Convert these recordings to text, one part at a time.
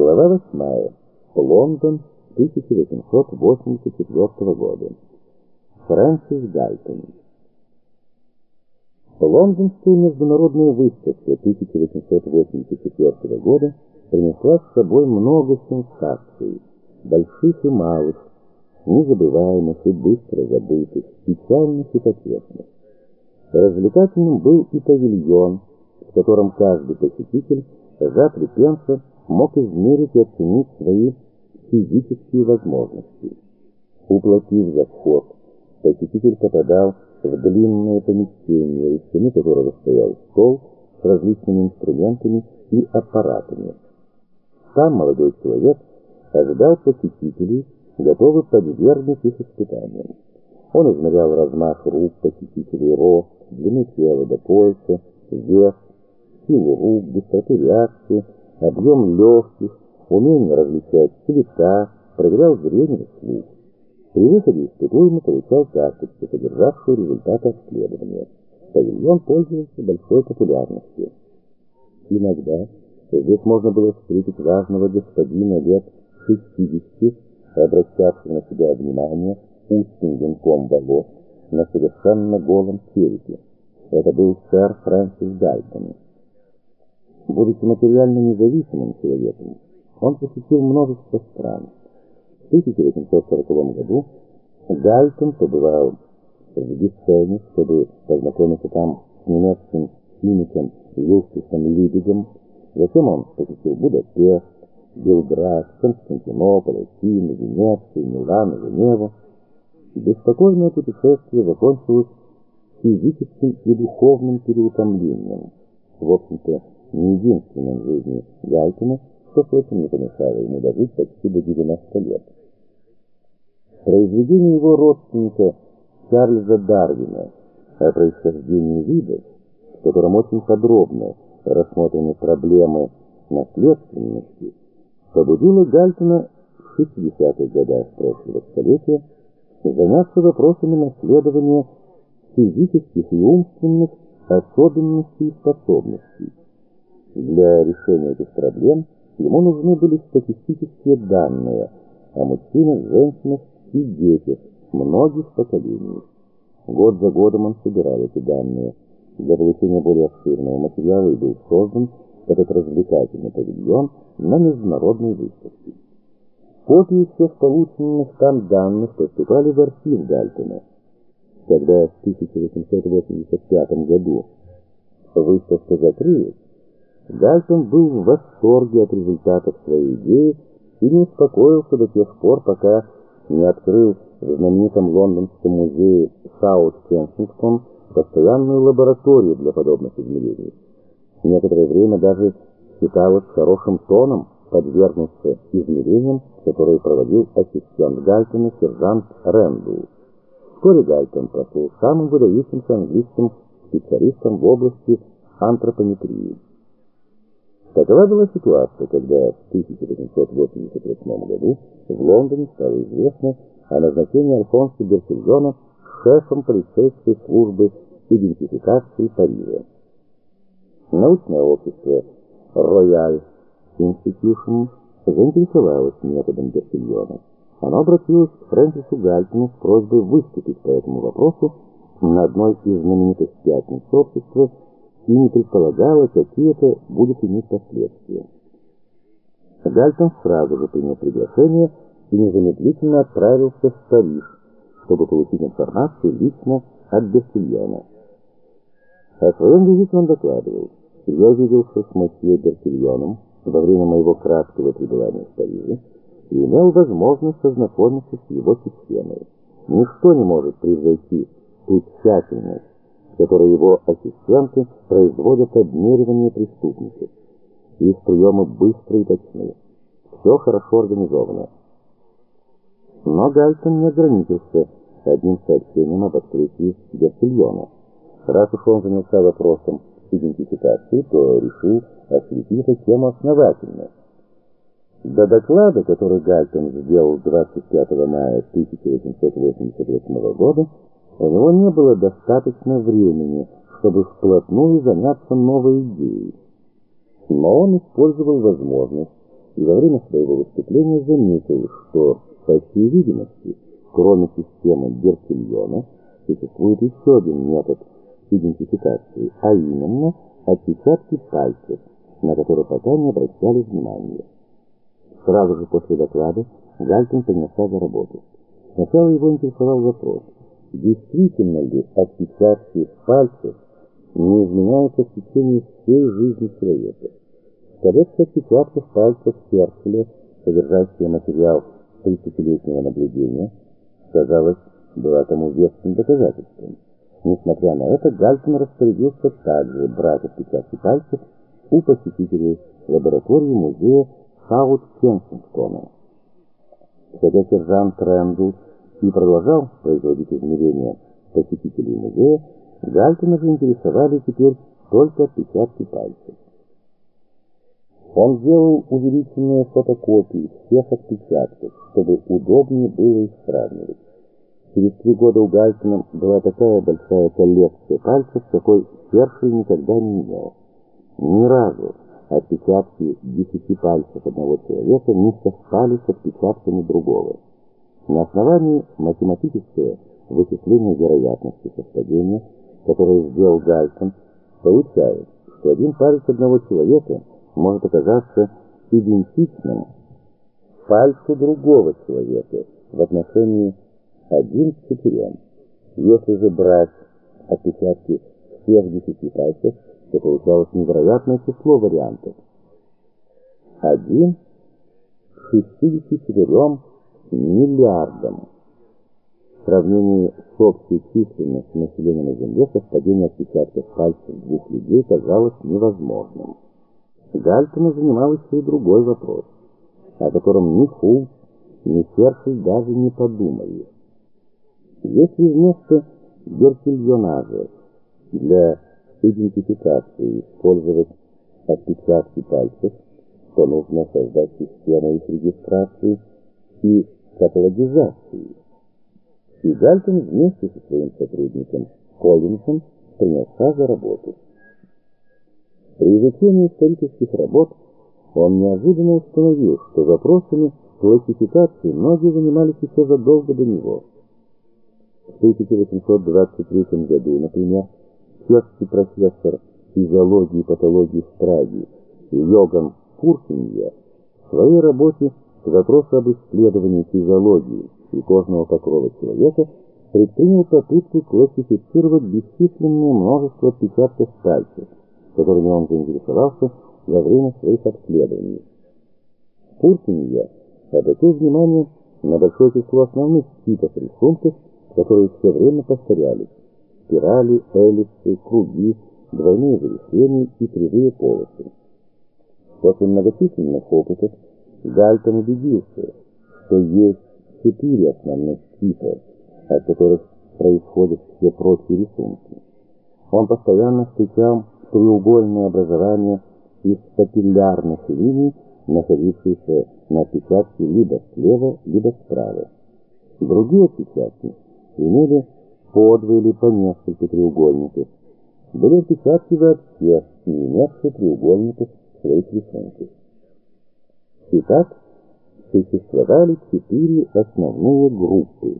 Глава восьмая. Лондон, 1884 года. Фрэнсис Гальтон. Лондонская международная выставка 1884 года принесла с собой много сенсаций, больших и малых, незабываемых и быстро забытых, печальных и потешных. Развлекательным был и павильон, в котором каждый посетитель за три пенса мог измерить и оценить свои физические возможности. Уплатив за вход, посетитель попадал в длинное помещение, у стены которого стоял стол с различными инструментами и аппаратами. Сам молодой человек ожидал посетителей, готовый подвергнуть их испытаниям. Он измерял размах рук посетителей, рост, длину тела до пояса, вес, силу рук, быстроту реакции, объем легких, умение различать цвета, проверял зрение слух. При выходе испытуемый получал карточку, содержавшую результаты обследования. Павильон пользовался большой популярностью. Иногда здесь можно было встретить важного господина лет 60, обращавшего на себя внимание узким венком волос на совершенно голом черепе. Это был сэр Фрэнсис Гальтон. Будучи материально независимым человеком, он посетил множество стран. В 1840 году Гальтон побывал в Гессене, чтобы познакомиться там с немецким химиком Юстусом Либигом. Затем он посетил Будапешт, Белград, Константинополь, Афины, Венецию, Милан, Женеву. Беспокойное путешествие закончилось физическим и духовным переутомлением. В общем-то, не единственным в жизни Гальтона, что, впрочем, не помешало ему дожить почти до 90 лет. Произведение его родственника Чарльза Дарвина о происхождении видов, в котором очень подробно рассмотрены проблемы наследственности, побудило Гальтона в 60-х годах прошлого столетия заняться вопросами наследования физических и умственных особенностей и способностей. Для решения этих проблем ему нужны были статистические данные о мужчинах, женщинах и детях многих поколений. Год за годом он собирал эти данные. Для получения более обширного материала и был создан этот развлекательный павильон на международной выставке. Копии всех полученных там данных поступали в архив Гальтона. Когда в 1885 году выставка закрылась, Гальтон был в восторге от результатов своей идеи и не успокоился до тех пор, пока не открыл в знаменитом лондонском музее Саут Кенсингтон постоянную лабораторию для подобных измерений. Некоторое время даже считалось хорошим тоном подвергнуться измерениям, которые проводил ассистент Гальтона сержант Рэндл. Вскоре Гальтон прошел самым выдающимся английским специалистом в области антропометрии. Такова была ситуация, когда в 1888 году в Лондоне стало известно о назначении Альфонса Берсельона шефом полицейской службы идентификации Парижа. Научное общество Royal Institution заинтересовалось методом Берсельона. Оно обратилось к Фрэнсису Гальтону с просьбой выступить по этому вопросу на одной из знаменитых пятниц общества и не предполагала, какие это будет иметь последствия. Гальтон сразу же принял приглашение и незамедлительно отправился в Париж, чтобы получить информацию лично от Бертильона. О своем визите он докладывал. Я виделся с мосье Бертильоном во время моего краткого пребывания в Париже и имел возможность ознакомиться с его системой. Ничто не может превзойти ту тщательность, которой его ассистенты производят обмеривание преступников. Их приемы быстрые и точны. Все хорошо организовано. Но Гальтон не ограничился одним сообщением об открытии Бертильона. Раз уж он занялся вопросом идентификации, то решил осветить эту тему основательно. До доклада, который Гальтон сделал 25 мая 1888 года, у него не было достаточно времени, чтобы вплотную заняться новой идеей. Но он использовал возможность и во время своего выступления заметил, что, по всей видимости, кроме системы Беркельона, существует еще один метод идентификации, а именно отпечатки пальцев, на которые пока не обращали внимания. Сразу же после доклада Гальтон принялся за работу. Сначала его интересовал вопрос, действительно ли отпечатки пальцев не изменяются в течение всей жизни человека. Коллекция отпечатков пальцев Хершеля, содержащая материал 30-летнего наблюдения, казалось, была тому веским доказательством. Несмотря на это, Гальтон распорядился также брать отпечатки пальцев у посетителей лаборатории музея Саут Кенсингтона. Хотя сержант Рэндл и продолжал производить измерения посетителей музея, Гальтона же интересовали теперь только отпечатки пальцев. Он сделал увеличенные фотокопии всех отпечатков, чтобы удобнее было их сравнивать. Через три года у Гальтона была такая большая коллекция пальцев, какой Хершель никогда не имел. Ни разу отпечатки десяти пальцев одного человека не совпали с отпечатками другого. На основании математического вычисления вероятности совпадения, которое сделал Гальтон, получается, что один палец одного человека может оказаться идентичным пальцу другого человека в отношении один к четырем. Если же брать отпечатки всех десяти пальцев, то получалось невероятное число вариантов. Один к 64 миллиардам. В сравнении с общей численностью населения на Земле совпадение отпечатков пальцев двух людей казалось невозможным. Гальтона занимал еще и другой вопрос, о котором ни Фулс, ни Хершель даже не подумали. Если вместо беркельонажа для идентификации использовать отпечатки пальцев, то нужно создать систему их регистрации и каталогизации. И Гальтон вместе со своим сотрудником Коллинсом принялся за работу. При изучении исторических работ он неожиданно установил, что вопросами классификации многие занимались еще задолго до него. В 1823 году, например, чешский профессор физиологии и патологии в Праге Йоган Фуркинья в своей работе «Запрос об исследовании физиологии и кожного покрова человека» предпринял попытку классифицировать бесчисленное множество отпечатков пальцев, которыми он заинтересовался во время своих обследований. Фуркинья обратил внимание на большое число основных типов рисунков, которые все время повторялись. Спирали, эллипсы, круги, двойные завихрения и кривые полосы. После многочисленных опытов Гальтон убедился, что есть четыре основных типа, от которых происходят все прочие рисунки. Он постоянно встречал треугольное образование из папиллярных линий, находившихся на отпечатке либо слева, либо справа. Другие отпечатки имели по два или по несколько треугольников. Были отпечатки вообще не имевшие треугольников своих рисунках. Итак, существовали четыре основные группы.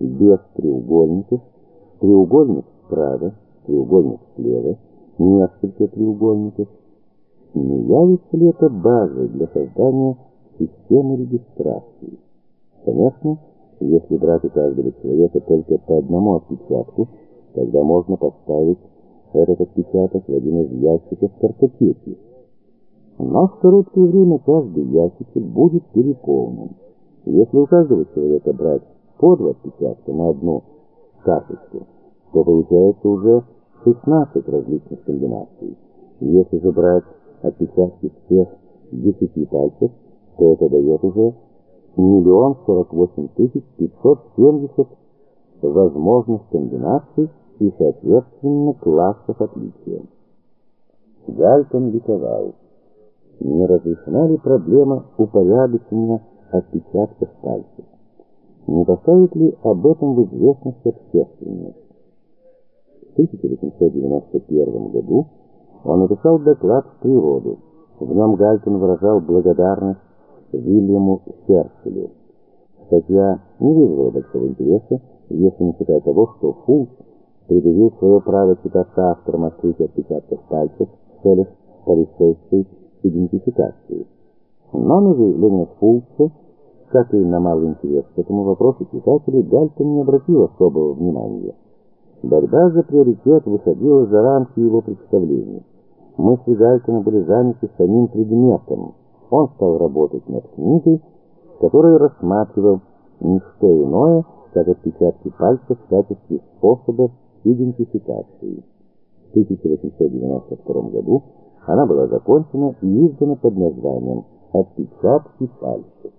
Без треугольников, треугольник справа, треугольник слева, несколько треугольников. Не явится ли это базой для создания системы регистрации? Конечно, если брать у каждого человека только по одному отпечатку, тогда можно поставить этот отпечаток в один из ящиков картотеки. Но в короткое время каждый ящичек будет переполнен. Если у каждого человека брать по два отпечатка на одну карточку, то получается уже 16 различных комбинаций. Если же брать отпечатки всех 10 пальцев, то это дает уже миллион сорок восемь тысяч пятьсот семьдесят возможных комбинаций и, соответственно, классов отличия. Гальтон ликовал. Не разрешена ли проблема упорядочения отпечатков пальцев? Не поставит ли об этом в известность общественность? В 1891 году он написал доклад в природу. В нем Гальтон выражал благодарность Вильяму Хершелю. Статья не вызвала большого интереса, если не считать того, что Фулс предъявил свое право считаться автором открытия отпечатков пальцев в целях полицейской идентификации. Но на заявление Фулса, как и на малый интерес к этому вопросу читателей, Гальтон не обратил особого внимания. Борьба за приоритет выходила за рамки его представлений. Мысли Гальтона были заняты самим предметом. Он стал работать над книгой, которую рассматривал не что иное, как отпечатки пальцев в качестве способа идентификации. В 1892 году она была закончена и издана под названием «Отпечатки пальцев».